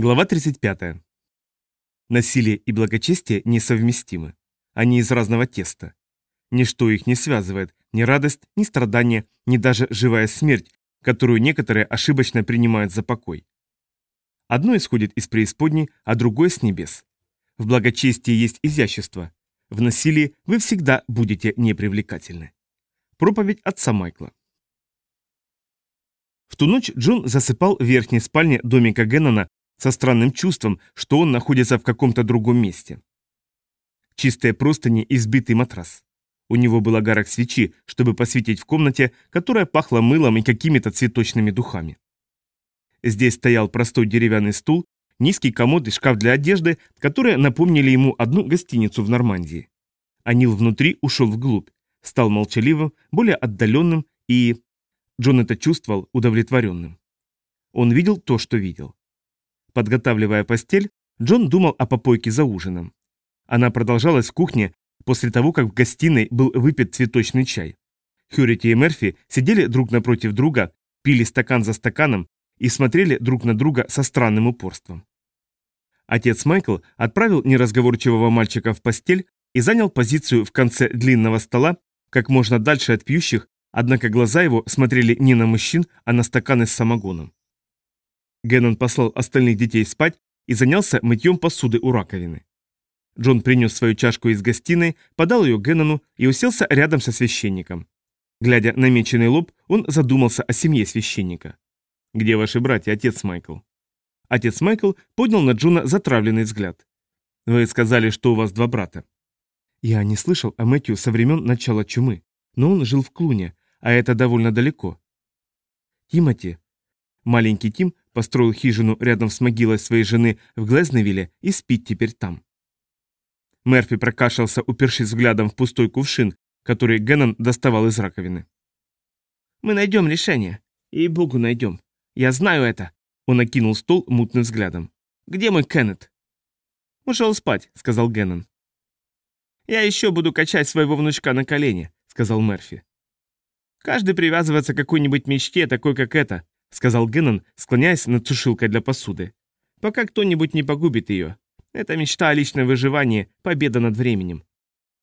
Глава 35. Насилие и благочестие несовместимы. Они из разного теста. Ничто их не связывает, ни радость, ни страдания, ни даже живая смерть, которую некоторые ошибочно принимают за покой. Одно исходит из преисподней, а другое с небес. В благочестии есть изящество. В насилии вы всегда будете непривлекательны. Проповедь отца Майкла. В ту ночь Джон засыпал в верхней спальне домика Геннона со странным чувством, что он находится в каком-то другом месте. Чистые простыни и сбитый матрас. У него был огарок свечи, чтобы посветить в комнате, которая пахла мылом и какими-то цветочными духами. Здесь стоял простой деревянный стул, низкий комод и шкаф для одежды, которые напомнили ему одну гостиницу в Нормандии. Анил внутри ушел вглубь, стал молчаливым, более отдаленным и... Джон это чувствовал удовлетворенным. Он видел то, что видел. Подготавливая постель, Джон думал о попойке за ужином. Она продолжалась в кухне после того, как в гостиной был выпит цветочный чай. Хьюрити и Мерфи сидели друг напротив друга, пили стакан за стаканом и смотрели друг на друга со странным упорством. Отец Майкл отправил неразговорчивого мальчика в постель и занял позицию в конце длинного стола, как можно дальше от пьющих, однако глаза его смотрели не на мужчин, а на стаканы с самогоном. Геннон послал остальных детей спать и занялся мытьем посуды у раковины. Джон принес свою чашку из гостиной, подал ее Геннону и уселся рядом со священником. Глядя на меченый лоб, он задумался о семье священника. «Где ваши братья, отец Майкл?» Отец Майкл поднял на Джона затравленный взгляд. «Вы сказали, что у вас два брата». «Я не слышал о Мэтью со времен начала чумы, но он жил в Клуне, а это довольно далеко». «Тимати». Маленький Тим построил хижину рядом с могилой своей жены в Глезневилле и спит теперь там. Мерфи прокашлялся, упершись взглядом в пустой кувшин, который Геннон доставал из раковины. «Мы найдем решение. И богу найдем. Я знаю это». Он окинул стол мутным взглядом. «Где мой Кеннет?» «Ушел спать», — сказал Геннон. «Я еще буду качать своего внучка на колени», — сказал Мерфи. «Каждый привязывается к какой-нибудь мечте, такой как эта, — сказал Геннон, склоняясь над сушилкой для посуды. «Пока кто-нибудь не погубит ее. Это мечта о личном выживании, победа над временем.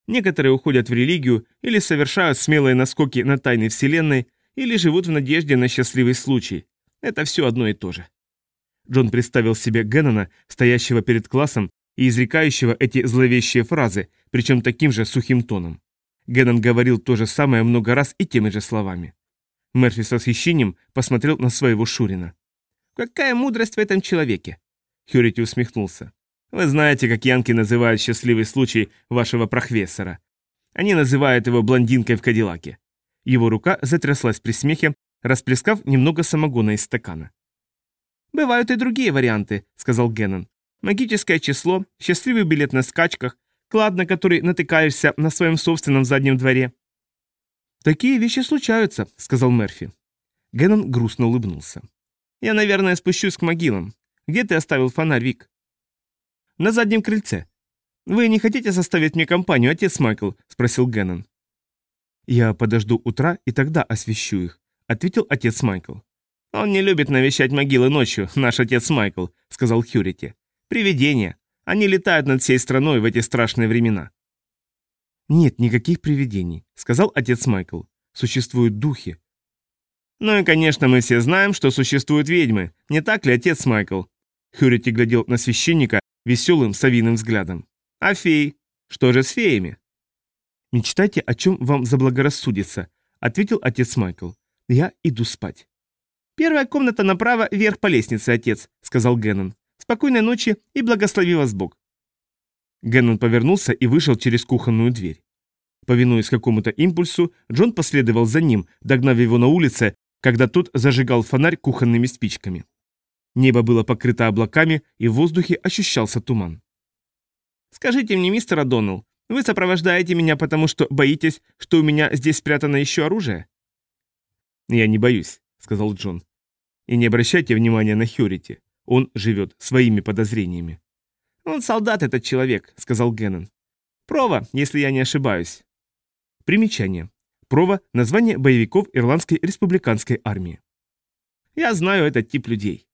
Некоторые уходят в религию или совершают смелые наскоки на тайны Вселенной, или живут в надежде на счастливый случай. Это все одно и то же». Джон представил себе Геннона, стоящего перед классом и изрекающего эти зловещие фразы, причем таким же сухим тоном. Геннон говорил то же самое много раз и теми же словами. Мерфи с восхищением посмотрел на своего Шурина. «Какая мудрость в этом человеке!» Хьюрити усмехнулся. «Вы знаете, как янки называют счастливый случай вашего прохвессора. Они называют его блондинкой в Кадиллаке». Его рука затряслась при смехе, расплескав немного самогона из стакана. «Бывают и другие варианты», — сказал Геннон. «Магическое число, счастливый билет на скачках, клад, на который натыкаешься на своем собственном заднем дворе, «Такие вещи случаются», — сказал Мерфи. Геннон грустно улыбнулся. «Я, наверное, спущусь к могилам. Где ты оставил фонарь, Вик?» «На заднем крыльце». «Вы не хотите составить мне компанию, отец Майкл?» — спросил Геннон. «Я подожду утра и тогда освещу их», — ответил отец Майкл. «Он не любит навещать могилы ночью, наш отец Майкл», — сказал Хьюрити. «Привидения. Они летают над всей страной в эти страшные времена». «Нет никаких привидений», — сказал отец Майкл. «Существуют духи». «Ну и, конечно, мы все знаем, что существуют ведьмы. Не так ли, отец Майкл?» Хьюрити глядел на священника веселым совиным взглядом. «А феи? Что же с феями?» «Мечтайте, о чем вам заблагорассудится», — ответил отец Майкл. «Я иду спать». «Первая комната направо, вверх по лестнице, отец», — сказал Геннон. «Спокойной ночи и благослови вас Бог». Геннон повернулся и вышел через кухонную дверь. Повинуясь какому-то импульсу, Джон последовал за ним, догнав его на улице, когда тот зажигал фонарь кухонными спичками. Небо было покрыто облаками, и в воздухе ощущался туман. «Скажите мне, мистер О'Доннелл, вы сопровождаете меня, потому что боитесь, что у меня здесь спрятано еще оружие?» «Я не боюсь», — сказал Джон. «И не обращайте внимания на Хьюрити. Он живет своими подозрениями». «Он солдат, этот человек», — сказал Геннон. «Прова, если я не ошибаюсь». Примечание. Прова – название боевиков Ирландской республиканской армии. «Я знаю этот тип людей».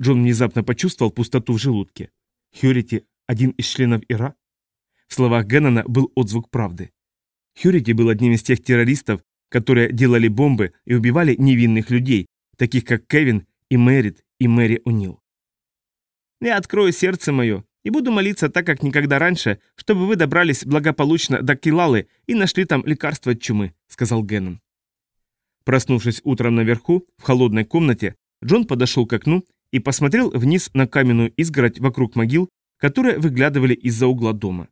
Джон внезапно почувствовал пустоту в желудке. Хьюрити – один из членов Ира? В словах Геннона был отзвук правды. Хьюрити был одним из тех террористов, которые делали бомбы и убивали невинных людей, таких как Кевин и Мэрит и Мэри О'Нил. «Я открою сердце мое и буду молиться так, как никогда раньше, чтобы вы добрались благополучно до Килалы и нашли там лекарство от чумы», — сказал Геннон. Проснувшись утром наверху, в холодной комнате, Джон подошел к окну и посмотрел вниз на каменную изгородь вокруг могил, которые выглядывали из-за угла дома.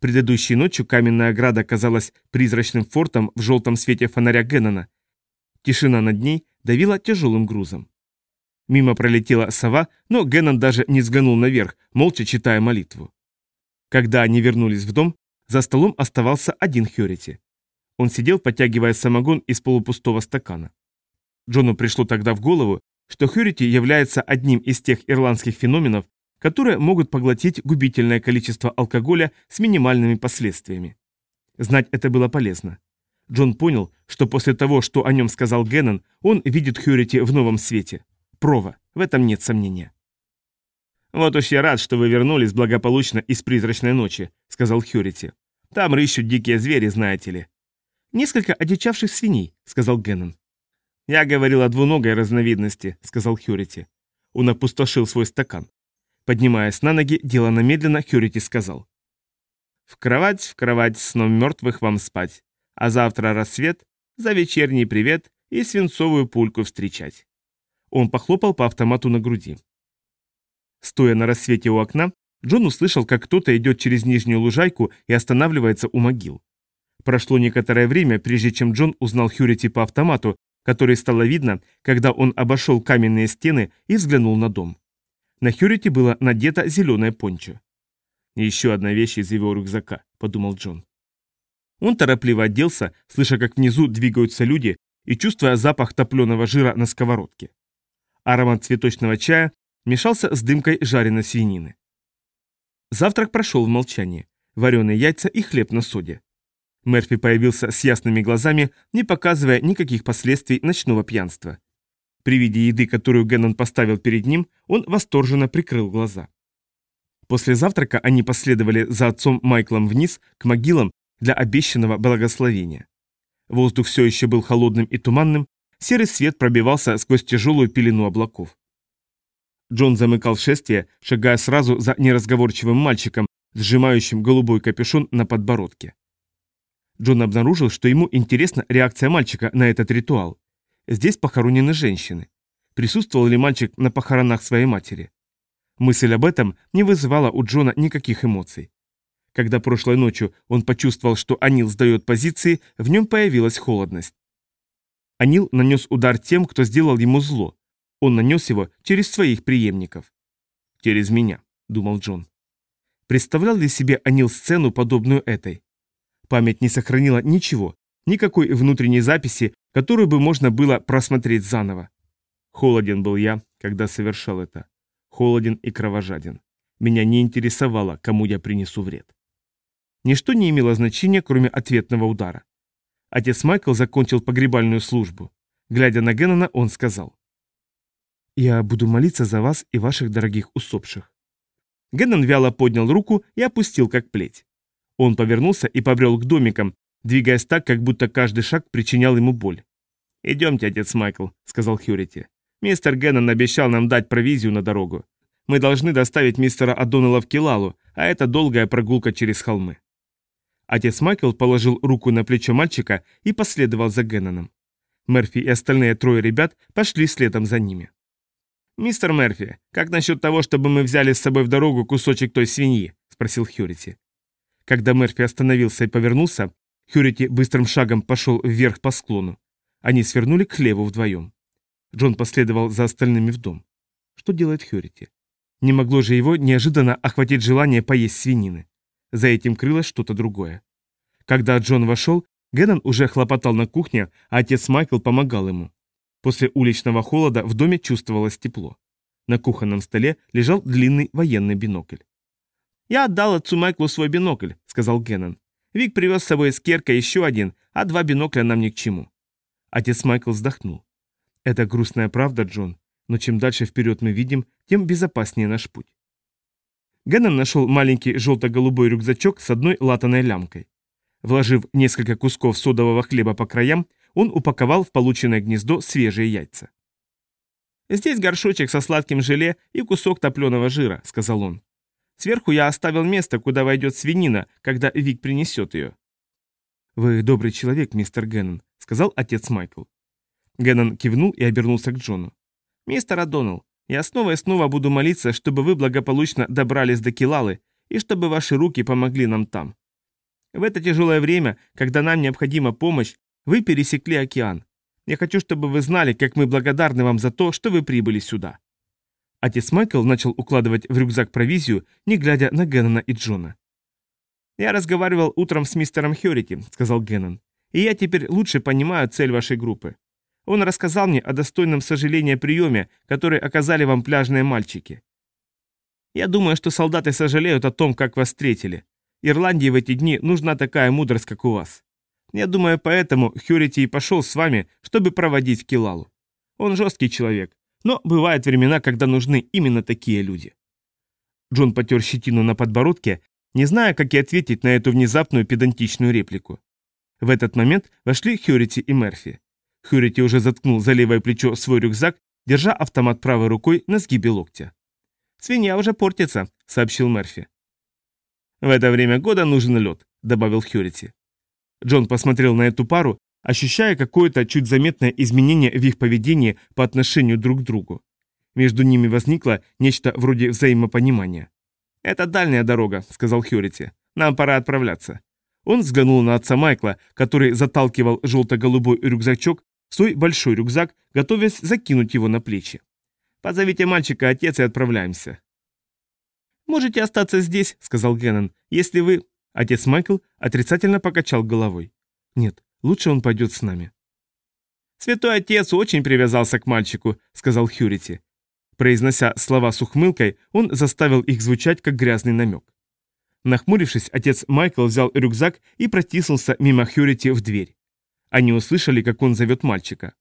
Предыдущей ночью каменная ограда казалась призрачным фортом в желтом свете фонаря Геннона. Тишина над ней давила тяжелым грузом. Мимо пролетела сова, но Геннон даже не взглянул наверх, молча читая молитву. Когда они вернулись в дом, за столом оставался один Хьюрити. Он сидел, подтягивая самогон из полупустого стакана. Джону пришло тогда в голову, что Хьюрити является одним из тех ирландских феноменов, которые могут поглотить губительное количество алкоголя с минимальными последствиями. Знать это было полезно. Джон понял, что после того, что о нем сказал Геннон, он видит Хьюрити в новом свете. Прова, в этом нет сомнения. «Вот уж я рад, что вы вернулись благополучно из призрачной ночи», — сказал Хьюрити. «Там рыщут дикие звери, знаете ли». «Несколько одичавших свиней», — сказал Геннон. «Я говорил о двуногой разновидности», — сказал Хьюрити. Он опустошил свой стакан. Поднимаясь на ноги, делано медленно, Хьюрити сказал. «В кровать, в кровать, сном мертвых вам спать, а завтра рассвет, за вечерний привет и свинцовую пульку встречать». Он похлопал по автомату на груди. Стоя на рассвете у окна, Джон услышал, как кто-то идет через нижнюю лужайку и останавливается у могил. Прошло некоторое время, прежде чем Джон узнал Хьюрити по автомату, который стало видно, когда он обошел каменные стены и взглянул на дом. На Хьюрити было надето зеленое пончо. «Еще одна вещь из его рюкзака», — подумал Джон. Он торопливо оделся, слыша, как внизу двигаются люди и чувствуя запах топленого жира на сковородке. Аромат цветочного чая мешался с дымкой жареной свинины. Завтрак прошел в молчании. Вареные яйца и хлеб на соде. Мерфи появился с ясными глазами, не показывая никаких последствий ночного пьянства. При виде еды, которую Геннон поставил перед ним, он восторженно прикрыл глаза. После завтрака они последовали за отцом Майклом вниз к могилам для обещанного благословения. Воздух все еще был холодным и туманным, серый свет пробивался сквозь тяжелую пелену облаков. Джон замыкал шествие, шагая сразу за неразговорчивым мальчиком, сжимающим голубой капюшон на подбородке. Джон обнаружил, что ему интересна реакция мальчика на этот ритуал. Здесь похоронены женщины. Присутствовал ли мальчик на похоронах своей матери? Мысль об этом не вызывала у Джона никаких эмоций. Когда прошлой ночью он почувствовал, что Анил сдает позиции, в нем появилась холодность. Анил нанес удар тем, кто сделал ему зло. Он нанес его через своих преемников. «Через меня», — думал Джон. Представлял ли себе Анил сцену, подобную этой? Память не сохранила ничего, никакой внутренней записи которую бы можно было просмотреть заново. Холоден был я, когда совершал это. Холоден и кровожаден. Меня не интересовало, кому я принесу вред. Ничто не имело значения, кроме ответного удара. Отец Майкл закончил погребальную службу. Глядя на Геннона, он сказал. «Я буду молиться за вас и ваших дорогих усопших». Геннон вяло поднял руку и опустил как плеть. Он повернулся и побрел к домикам, двигаясь так, как будто каждый шаг причинял ему боль. «Идемте, отец Майкл», — сказал Хьюрити. «Мистер Геннон обещал нам дать провизию на дорогу. Мы должны доставить мистера Адоннелла в Килалу, а это долгая прогулка через холмы». Отец Майкл положил руку на плечо мальчика и последовал за Генноном. Мерфи и остальные трое ребят пошли следом за ними. «Мистер Мерфи, как насчет того, чтобы мы взяли с собой в дорогу кусочек той свиньи?» – спросил Хьюрити. Когда Мерфи остановился и повернулся, Хьюрити быстрым шагом пошел вверх по склону. Они свернули к хлеву вдвоем. Джон последовал за остальными в дом. Что делает Хьюрити? Не могло же его неожиданно охватить желание поесть свинины. За этим крылось что-то другое. Когда Джон вошел, Геннон уже хлопотал на кухне, а отец Майкл помогал ему. После уличного холода в доме чувствовалось тепло. На кухонном столе лежал длинный военный бинокль. «Я отдал отцу Майклу свой бинокль», — сказал Геннон. «Вик привез с собой из Керка еще один, а два бинокля нам ни к чему. Отец Майкл вздохнул. «Это грустная правда, Джон. Но чем дальше вперед мы видим, тем безопаснее наш путь. Геннон нашел маленький желто-голубой рюкзачок с одной латаной лямкой. Вложив несколько кусков содового хлеба по краям, он упаковал в полученное гнездо свежие яйца. «Здесь горшочек со сладким желе и кусок топленого жира», — сказал он. «Сверху я оставил место, куда войдет свинина, когда Вик принесет ее». «Вы добрый человек, мистер Геннон», — сказал отец Майкл. Геннон кивнул и обернулся к Джону. «Мистер Адоннелл, я снова и снова буду молиться, чтобы вы благополучно добрались до Килалы и чтобы ваши руки помогли нам там. В это тяжелое время, когда нам необходима помощь, вы пересекли океан. Я хочу, чтобы вы знали, как мы благодарны вам за то, что вы прибыли сюда». Отец Майкл начал укладывать в рюкзак провизию, не глядя на Геннона и Джона. «Я разговаривал утром с мистером Хьюрити», — сказал Геннон, «и я теперь лучше понимаю цель вашей группы. Он рассказал мне о достойном сожалении приеме, который оказали вам пляжные мальчики. Я думаю, что солдаты сожалеют о том, как вас встретили. Ирландии в эти дни нужна такая мудрость, как у вас. Я думаю, поэтому Хьюрити и пошел с вами, чтобы проводить Килалу. Он жесткий человек, но бывают времена, когда нужны именно такие люди. Джон потер щетину на подбородке, не зная, как и ответить на эту внезапную педантичную реплику. В этот момент вошли Хьюрити и Мерфи. Хьюрити уже заткнул за левое плечо свой рюкзак, держа автомат правой рукой на сгибе локтя. «Свинья уже портится», — сообщил Мерфи. «В это время года нужен лед», — добавил Хьюрити. Джон посмотрел на эту пару, ощущая какое-то чуть заметное изменение в их поведении по отношению друг к другу. Между ними возникло нечто вроде взаимопонимания. «Это дальняя дорога», — сказал Хьюрити. «Нам пора отправляться». Он взглянул на отца Майкла, который заталкивал желто-голубой рюкзачок свой большой рюкзак, готовясь закинуть его на плечи. «Позовите мальчика, отец, и отправляемся». «Можете остаться здесь», — сказал Геннон, — «если вы...» Отец Майкл отрицательно покачал головой. «Нет, лучше он пойдет с нами». «Святой отец очень привязался к мальчику», — сказал Хьюрити. Произнося слова с ухмылкой, он заставил их звучать как грязный намек. Нахмурившись, отец Майкл взял рюкзак и протиснулся мимо Хьюрити в дверь. Они услышали, как он зовет мальчика.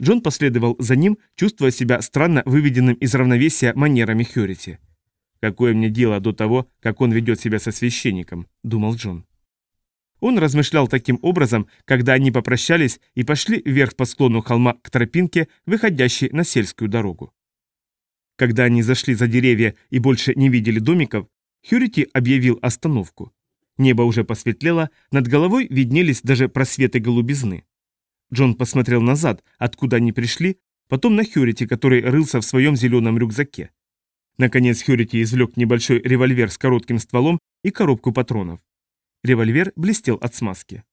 Джон последовал за ним, чувствуя себя странно выведенным из равновесия манерами Хьюрити. «Какое мне дело до того, как он ведет себя со священником?» – думал Джон. Он размышлял таким образом, когда они попрощались и пошли вверх по склону холма к тропинке, выходящей на сельскую дорогу. Когда они зашли за деревья и больше не видели домиков, Хьюрити объявил остановку. Небо уже посветлело, над головой виднелись даже просветы голубизны. Джон посмотрел назад, откуда они пришли, потом на Хьюрити, который рылся в своем зеленом рюкзаке. Наконец Хьюрити извлек небольшой револьвер с коротким стволом и коробку патронов. Револьвер блестел от смазки.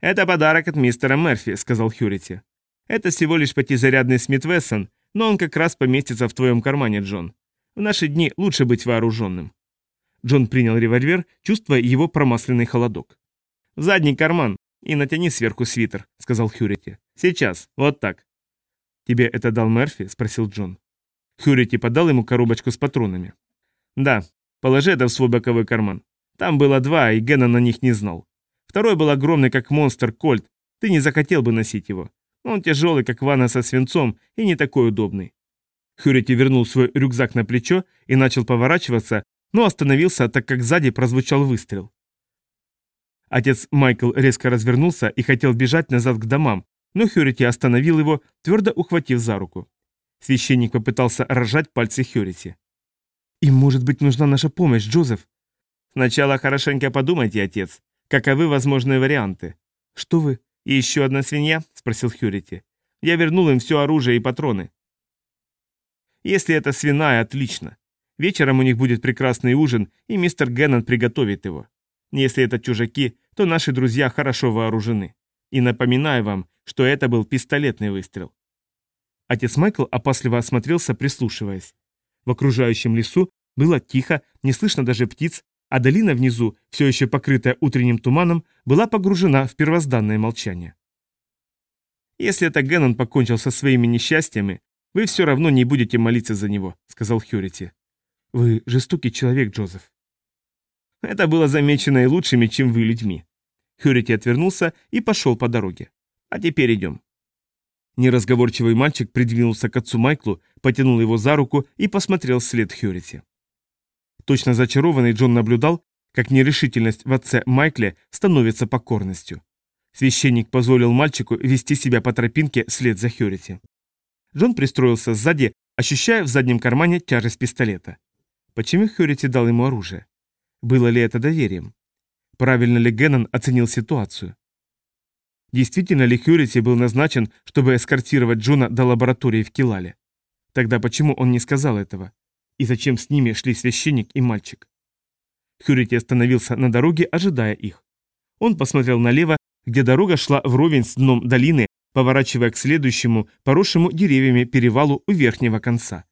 «Это подарок от мистера Мерфи», — сказал Хьюрити. «Это всего лишь пятизарядный Смит Вессон, но он как раз поместится в твоем кармане, Джон. В наши дни лучше быть вооруженным». Джон принял револьвер, чувствуя его промасленный холодок. «В задний карман и натяни сверху свитер», — сказал Хьюрити. «Сейчас, вот так». «Тебе это дал Мерфи?» — спросил Джон. Хьюрити подал ему коробочку с патронами. «Да, положи это в свой боковой карман. Там было два, и Гена на них не знал. Второй был огромный, как монстр, кольт. Ты не захотел бы носить его. Он тяжелый, как ванна со свинцом, и не такой удобный». Хьюрити вернул свой рюкзак на плечо и начал поворачиваться, но остановился, так как сзади прозвучал выстрел. Отец Майкл резко развернулся и хотел бежать назад к домам, но Хьюрити остановил его, твердо ухватив за руку. Священник попытался разжать пальцы Хьюрити. «Им, может быть, нужна наша помощь, Джозеф?» «Сначала хорошенько подумайте, отец. Каковы возможные варианты?» «Что вы?» «И еще одна свинья?» – спросил Хьюрити. «Я вернул им все оружие и патроны». «Если это свиная, отлично. Вечером у них будет прекрасный ужин, и мистер Геннон приготовит его. Если это чужаки, то наши друзья хорошо вооружены. И напоминаю вам, что это был пистолетный выстрел. Отец Майкл опасливо осмотрелся, прислушиваясь. В окружающем лесу было тихо, не слышно даже птиц, а долина внизу, все еще покрытая утренним туманом, была погружена в первозданное молчание. «Если это Геннон покончил со своими несчастьями, вы все равно не будете молиться за него», — сказал Хьюрити. Вы жестокий человек, Джозеф. Это было замечено и лучшими, чем вы людьми. Хьюрити отвернулся и пошел по дороге. А теперь идем. Неразговорчивый мальчик придвинулся к отцу Майклу, потянул его за руку и посмотрел вслед Хьюрити. Точно зачарованный Джон наблюдал, как нерешительность в отце Майкле становится покорностью. Священник позволил мальчику вести себя по тропинке вслед за Хьюрити. Джон пристроился сзади, ощущая в заднем кармане тяжесть пистолета. Почему Хьюрити дал ему оружие? Было ли это доверием? Правильно ли Геннон оценил ситуацию? Действительно ли Хьюрити был назначен, чтобы эскортировать Джона до лаборатории в Килале? Тогда почему он не сказал этого? И зачем с ними шли священник и мальчик? Хьюрити остановился на дороге, ожидая их. Он посмотрел налево, где дорога шла вровень с дном долины, поворачивая к следующему, поросшему деревьями перевалу у верхнего конца.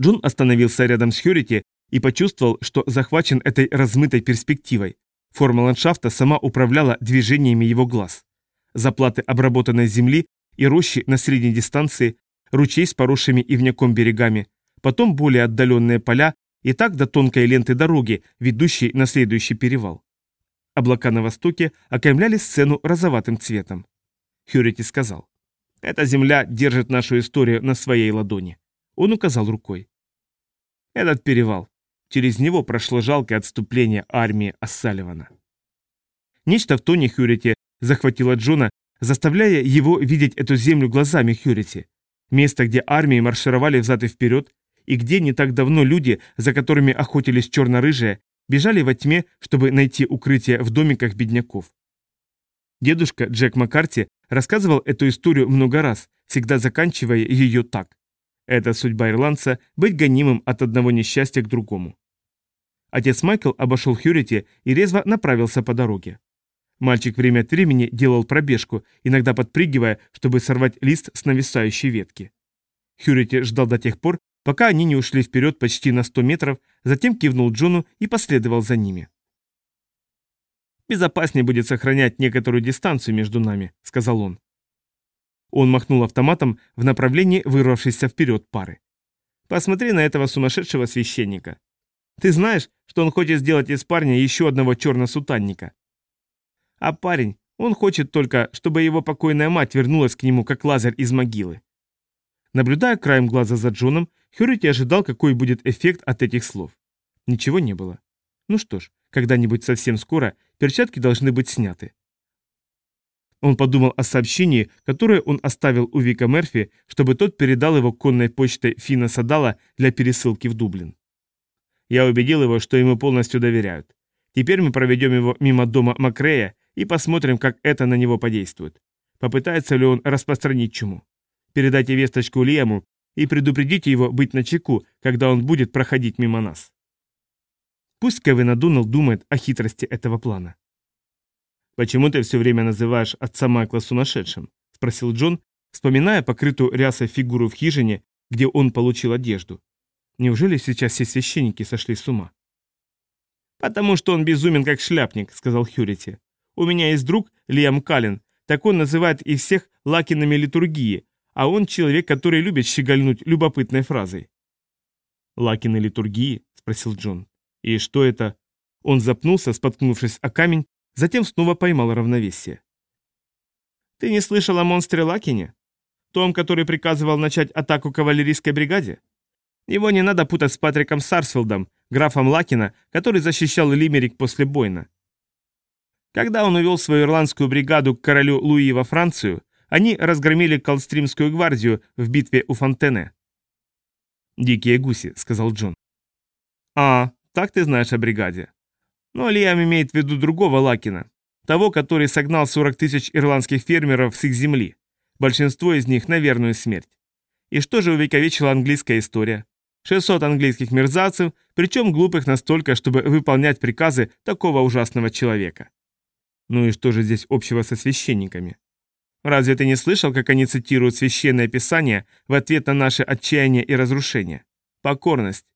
Джон остановился рядом с Хьюрити и почувствовал, что захвачен этой размытой перспективой. Форма ландшафта сама управляла движениями его глаз. Заплаты обработанной земли и рощи на средней дистанции, ручей с поросшими ивняком берегами, потом более отдаленные поля и так до тонкой ленты дороги, ведущей на следующий перевал. Облака на востоке окаймляли сцену розоватым цветом. Хьюрити сказал, «Эта земля держит нашу историю на своей ладони». Он указал рукой. «Этот перевал. Через него прошло жалкое отступление армии Ассаливана». Нечто в тоне Хьюрити захватило Джона, заставляя его видеть эту землю глазами Хьюрити. Место, где армии маршировали взад и вперед, и где не так давно люди, за которыми охотились черно-рыжие, бежали во тьме, чтобы найти укрытие в домиках бедняков. Дедушка Джек Маккарти рассказывал эту историю много раз, всегда заканчивая ее так. Это судьба ирландца – быть гонимым от одного несчастья к другому. Отец Майкл обошел Хьюрити и резво направился по дороге. Мальчик время от времени делал пробежку, иногда подпрыгивая, чтобы сорвать лист с нависающей ветки. Хьюрити ждал до тех пор, пока они не ушли вперед почти на 100 метров, затем кивнул Джону и последовал за ними. «Безопаснее будет сохранять некоторую дистанцию между нами», — сказал он. Он махнул автоматом в направлении вырвавшейся вперед пары. «Посмотри на этого сумасшедшего священника. Ты знаешь, что он хочет сделать из парня еще одного черно-сутанника? А парень, он хочет только, чтобы его покойная мать вернулась к нему, как лазер из могилы. Наблюдая краем глаза за Джоном, Хьюрити ожидал, какой будет эффект от этих слов. Ничего не было. Ну что ж, когда-нибудь совсем скоро перчатки должны быть сняты. Он подумал о сообщении, которое он оставил у Вика Мерфи, чтобы тот передал его конной почтой Фина Садала для пересылки в Дублин. Я убедил его, что ему полностью доверяют. Теперь мы проведем его мимо дома Макрея и посмотрим, как это на него подействует. Попытается ли он распространить чуму. Передайте весточку Лиаму и предупредите его быть начеку, когда он будет проходить мимо нас. Пусть Кевин Адунал думает о хитрости этого плана. «Почему ты все время называешь отца Майкла сумасшедшим?» – спросил Джон, вспоминая покрытую рясой фигуру в хижине, где он получил одежду. Неужели сейчас все священники сошли с ума? «Потому что он безумен, как шляпник», — сказал Хьюрити. «У меня есть друг, Лиам Каллен, так он называет их всех лакинами литургии, а он человек, который любит щегольнуть любопытной фразой. «Лакины литургии?» – спросил Джон. «И что это?» Он запнулся, споткнувшись о камень, затем снова поймал равновесие. «Ты не слышал о монстре Лакине? Том, который приказывал начать атаку кавалерийской бригаде? Его не надо путать с Патриком Сарсфилдом, графом Лакина, который защищал Лимерик после Бойна. Когда он увел свою ирландскую бригаду к королю Луи во Францию, они разгромили Колстримскую гвардию в битве у Фонтене. «Дикие гуси», — сказал Джон. «А, так ты знаешь о бригаде. Но Лиам имеет в виду другого Лакина, того, который согнал 40 тысяч ирландских фермеров с их земли. Большинство из них на верную смерть. И что же увековечила английская история? 600 английских мерзавцев, причем глупых настолько, чтобы выполнять приказы такого ужасного человека. Ну и что же здесь общего со священниками? Разве ты не слышал, как они цитируют священное писание в ответ на наше отчаяние и разрушение? Покорность.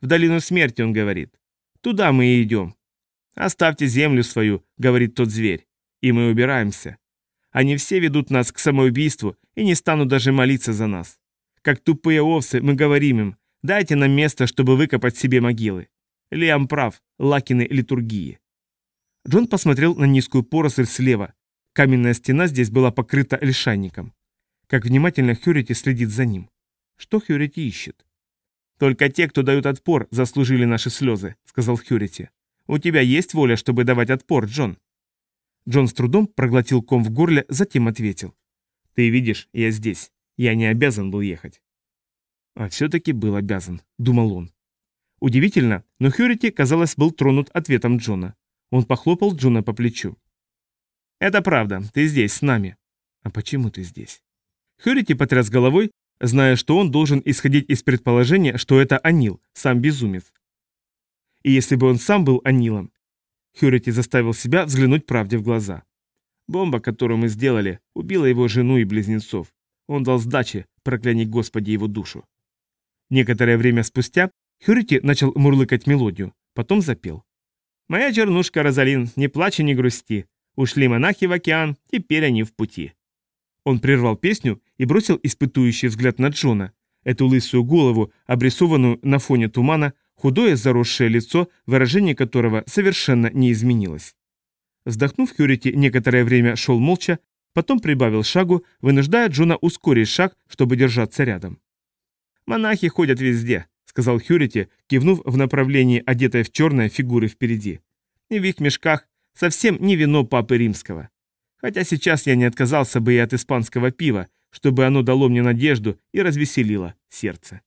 В долину смерти, он говорит. Туда мы и идем. Оставьте землю свою, говорит тот зверь. И мы убираемся. Они все ведут нас к самоубийству и не станут даже молиться за нас. Как тупые овцы мы говорим им, дайте нам место, чтобы выкопать себе могилы. Лиам прав, лакины литургии. Джон посмотрел на низкую поросль слева, Каменная стена здесь была покрыта лишайником. как внимательно Хьюрити следит за ним. Что Хьюрити ищет? «Только те, кто дают отпор, заслужили наши слезы», — сказал Хьюрити. «У тебя есть воля, чтобы давать отпор, Джон?» Джон с трудом проглотил ком в горле, затем ответил. «Ты видишь, я здесь. Я не обязан был ехать». «А все-таки был обязан», — думал он. Удивительно, но Хьюрити, казалось, был тронут ответом Джона. Он похлопал Джона по плечу. «Это правда, ты здесь, с нами». «А почему ты здесь?» Хьюрити потряс головой, зная, что он должен исходить из предположения, что это Анил, сам безумец. И если бы он сам был Анилом, Хьюрити заставил себя взглянуть правде в глаза. Бомба, которую мы сделали, убила его жену и близнецов. Он дал сдачи, прокляни Господи его душу. Некоторое время спустя Хьюрити начал мурлыкать мелодию, потом запел. «Моя чернушка Розалин, не плачь и не грусти. Ушли монахи в океан, теперь они в пути». Он прервал песню и бросил испытующий взгляд на Джона, эту лысую голову, обрисованную на фоне тумана, худое заросшее лицо, выражение которого совершенно не изменилось. Вздохнув, Хьюрити некоторое время шел молча, потом прибавил шагу, вынуждая Джона ускорить шаг, чтобы держаться рядом. «Монахи ходят везде», — сказал Хьюрити, кивнув в направлении одетой в черное фигуры впереди. «И в их мешках совсем не вино Папы Римского. Хотя сейчас я не отказался бы и от испанского пива, чтобы оно дало мне надежду и развеселило сердце».